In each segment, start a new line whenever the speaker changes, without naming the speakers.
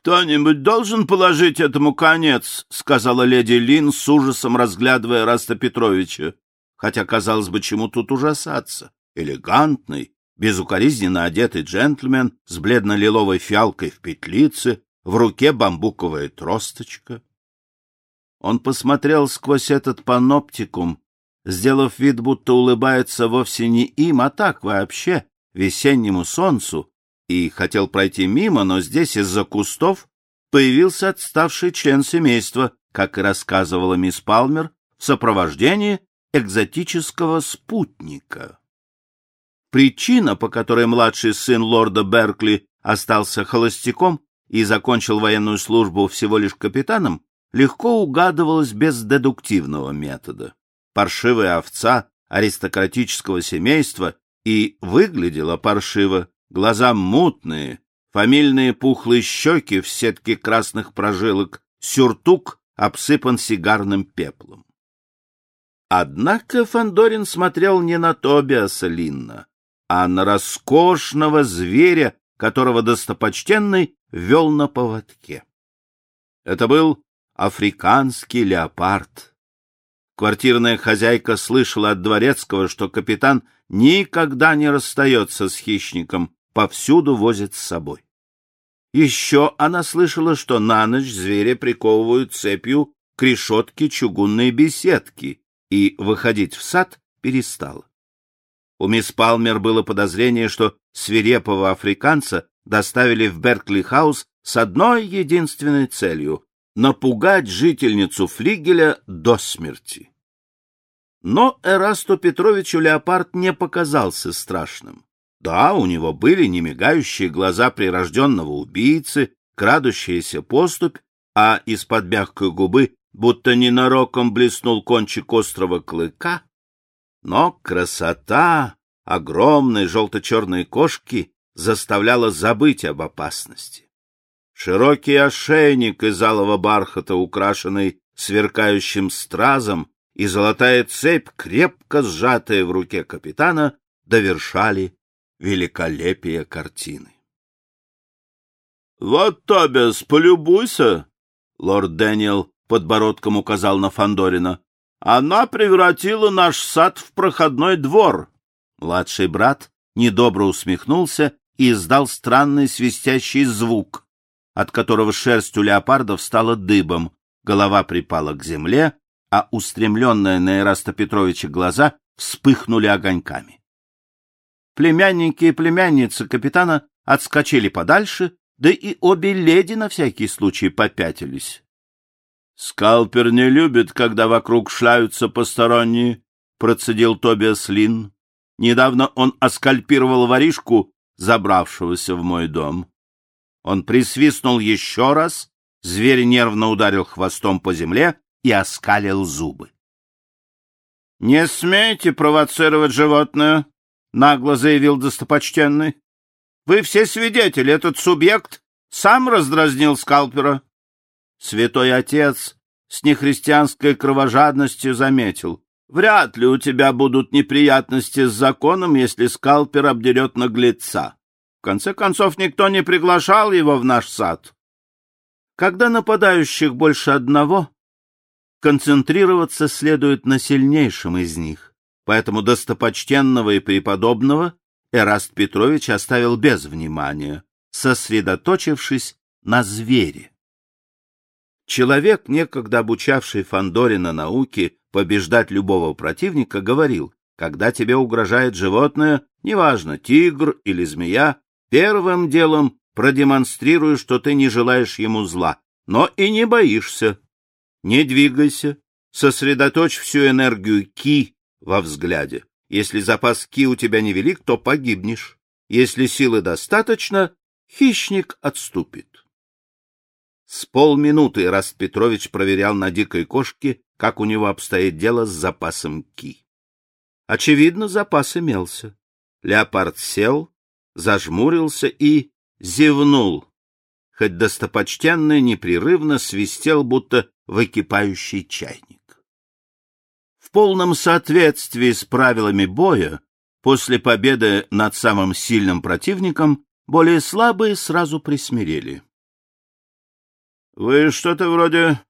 «Кто-нибудь должен положить этому конец», — сказала леди Лин с ужасом, разглядывая Раста Петровича. Хотя, казалось бы, чему тут ужасаться? Элегантный, безукоризненно одетый джентльмен с бледно-лиловой фиалкой в петлице, в руке бамбуковая тросточка. Он посмотрел сквозь этот паноптикум, сделав вид, будто улыбается вовсе не им, а так вообще, весеннему солнцу, и хотел пройти мимо, но здесь из-за кустов появился отставший член семейства, как и рассказывала мисс Палмер, в сопровождении экзотического спутника. Причина, по которой младший сын лорда Беркли остался холостяком и закончил военную службу всего лишь капитаном, легко угадывалась без дедуктивного метода. Паршивая овца аристократического семейства и выглядела паршиво, глаза мутные, фамильные пухлые щеки в сетке красных прожилок, сюртук обсыпан сигарным пеплом. Однако Фандорин смотрел не на Тобиаса Линна, а на роскошного зверя, которого достопочтенный вел на поводке. Это был африканский леопард. Квартирная хозяйка слышала от дворецкого, что капитан никогда не расстается с хищником, повсюду возит с собой. Еще она слышала, что на ночь зверя приковывают цепью к решетке чугунной беседки, и выходить в сад перестала. У мисс Палмер было подозрение, что свирепого африканца доставили в Беркли-хаус с одной единственной целью — напугать жительницу флигеля до смерти. Но Эрасту Петровичу леопард не показался страшным. Да, у него были немигающие глаза прирожденного убийцы, крадущаяся поступь, а из-под мягкой губы будто ненароком блеснул кончик острого клыка. Но красота огромной желто-черной кошки заставляла забыть об опасности. Широкий ошейник из алого бархата, украшенный сверкающим стразом, и золотая цепь, крепко сжатая в руке капитана, довершали великолепие картины. — Вот, Тобиас, полюбуйся! — лорд Дэниел подбородком указал на Фандорина. Она превратила наш сад в проходной двор. Младший брат недобро усмехнулся и издал странный свистящий звук, от которого шерсть у леопардов стала дыбом, голова припала к земле, а устремленные на Эраста Петровича глаза вспыхнули огоньками. Племянники и племянницы капитана отскочили подальше, да и обе леди на всякий случай попятились. — Скалпер не любит, когда вокруг шляются посторонние, — процедил Тобиас Лин. Недавно он оскальпировал воришку, забравшегося в мой дом. Он присвистнул еще раз, зверь нервно ударил хвостом по земле и оскалил зубы. — Не смейте провоцировать животное, — нагло заявил достопочтенный. — Вы все свидетели, этот субъект сам раздразнил скалпера. Святой отец с нехристианской кровожадностью заметил. Вряд ли у тебя будут неприятности с законом, если скалпер обдерет наглеца. В конце концов, никто не приглашал его в наш сад. Когда нападающих больше одного, концентрироваться следует на сильнейшем из них. Поэтому достопочтенного и преподобного Эраст Петрович оставил без внимания, сосредоточившись на звере. Человек, некогда обучавший Фандорина науке побеждать любого противника, говорил, когда тебе угрожает животное, неважно, тигр или змея, первым делом продемонстрируй, что ты не желаешь ему зла, но и не боишься. Не двигайся, сосредоточь всю энергию ки во взгляде. Если запас ки у тебя невелик, то погибнешь. Если силы достаточно, хищник отступит. С полминуты Раст Петрович проверял на дикой кошке, как у него обстоит дело с запасом ки. Очевидно, запас имелся. Леопард сел, зажмурился и зевнул, хоть достопочтенный непрерывно свистел, будто выкипающий чайник. В полном соответствии с правилами боя, после победы над самым сильным противником, более слабые сразу присмирели. Вы что-то вроде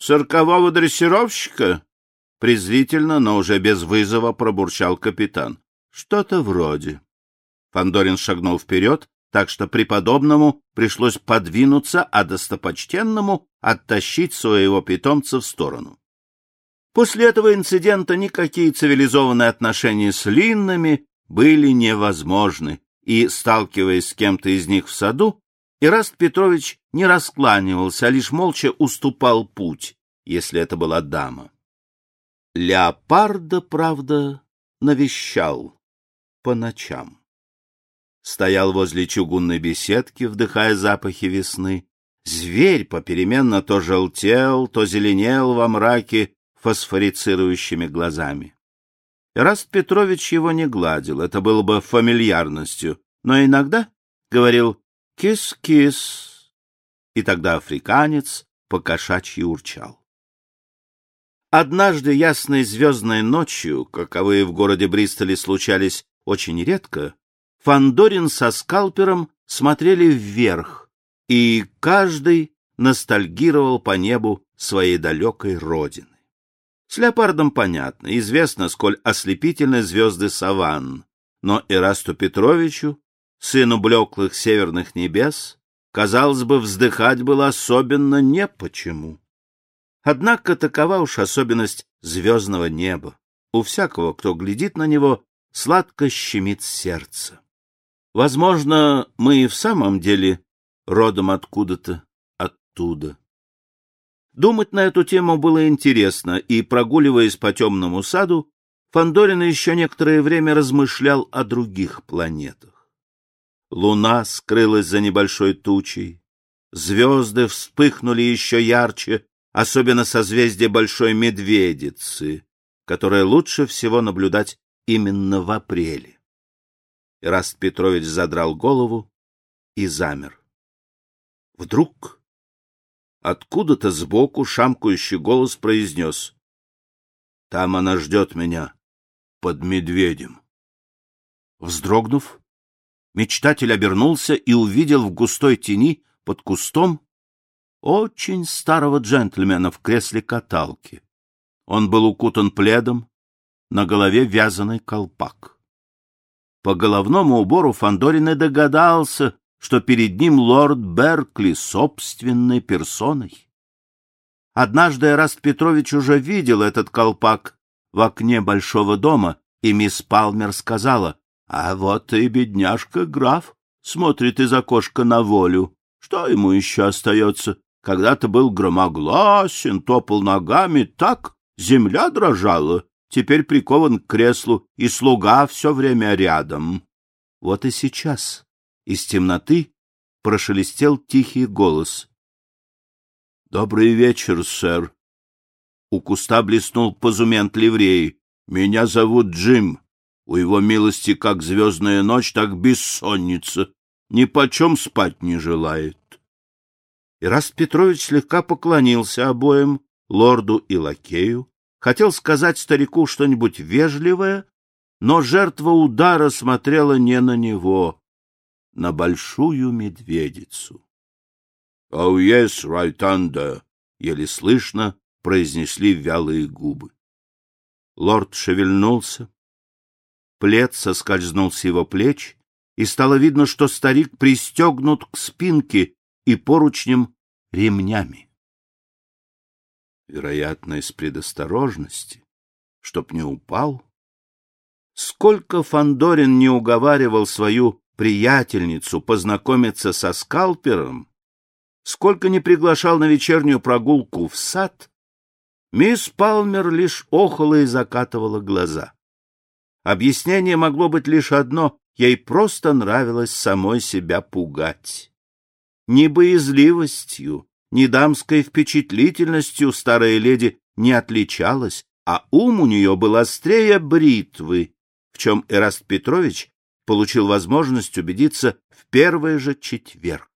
циркового дрессировщика? Презрительно, но уже без вызова пробурчал капитан. Что-то вроде. Фандорин шагнул вперед, так что преподобному пришлось подвинуться, а достопочтенному оттащить своего питомца в сторону. После этого инцидента никакие цивилизованные отношения с Линнами были невозможны, и, сталкиваясь с кем-то из них в саду, Ираст Петрович не раскланивался, а лишь молча уступал путь, если это была дама. Леопарда, правда, навещал по ночам. Стоял возле чугунной беседки, вдыхая запахи весны. Зверь попеременно то желтел, то зеленел во мраке фосфорицирующими глазами. Ираст Петрович его не гладил, это было бы фамильярностью, но иногда говорил «кис-кис», и тогда африканец покошачьи урчал. Однажды ясной звездной ночью, каковые в городе Бристоле случались очень редко, Фандорин со скалпером смотрели вверх, и каждый ностальгировал по небу своей далекой родины. С леопардом понятно, известно, сколь ослепительны звезды саванн, но Ирасту Петровичу, сыну блеклых северных небес, казалось бы, вздыхать было особенно не почему. Однако такова уж особенность звездного неба. У всякого, кто глядит на него, сладко щемит сердце. Возможно, мы и в самом деле родом откуда-то оттуда. Думать на эту тему было интересно, и, прогуливаясь по темному саду, Фандорин еще некоторое время размышлял о других планетах. Луна скрылась за небольшой тучей, звезды вспыхнули еще ярче, особенно созвездие Большой Медведицы, которое лучше всего наблюдать именно в апреле. Ираст Петрович задрал голову и замер. Вдруг Откуда-то сбоку шамкающий голос произнес. — Там она ждет меня, под медведем. Вздрогнув, мечтатель обернулся и увидел в густой тени под кустом очень старого джентльмена в кресле каталки. Он был укутан пледом, на голове вязаный колпак. По головному убору Фандорин и догадался, что перед ним лорд Беркли собственной персоной. Однажды Эраст Петрович уже видел этот колпак в окне большого дома, и мисс Палмер сказала, «А вот и бедняжка граф смотрит из окошка на волю. Что ему еще остается? Когда-то был громогласен, топал ногами так, земля дрожала, теперь прикован к креслу, и слуга все время рядом. Вот и сейчас из темноты прошелестел тихий голос. — Добрый вечер, сэр. У куста блеснул позумент ливреи. — Меня зовут Джим. У его милости как звездная ночь, так бессонница. Ни почем спать не желает. И раз Петрович слегка поклонился обоим, лорду и лакею, хотел сказать старику что-нибудь вежливое, но жертва удара смотрела не на него, на большую медведицу. — Oh, yes, right еле слышно произнесли вялые губы. Лорд шевельнулся, плед соскользнул с его плеч, и стало видно, что старик пристегнут к спинке и поручнем ремнями. Вероятно, из предосторожности, чтоб не упал. Сколько Фандорин не уговаривал свою приятельницу познакомиться со скалпером, сколько не приглашал на вечернюю прогулку в сад, мисс Палмер лишь охала и закатывала глаза. Объяснение могло быть лишь одно — ей просто нравилось самой себя пугать. Ни боязливостью, ни дамской впечатлительностью старая леди не отличалась, а ум у нее был острее бритвы, в чем Эраст Петрович получил возможность убедиться в первый же четверг.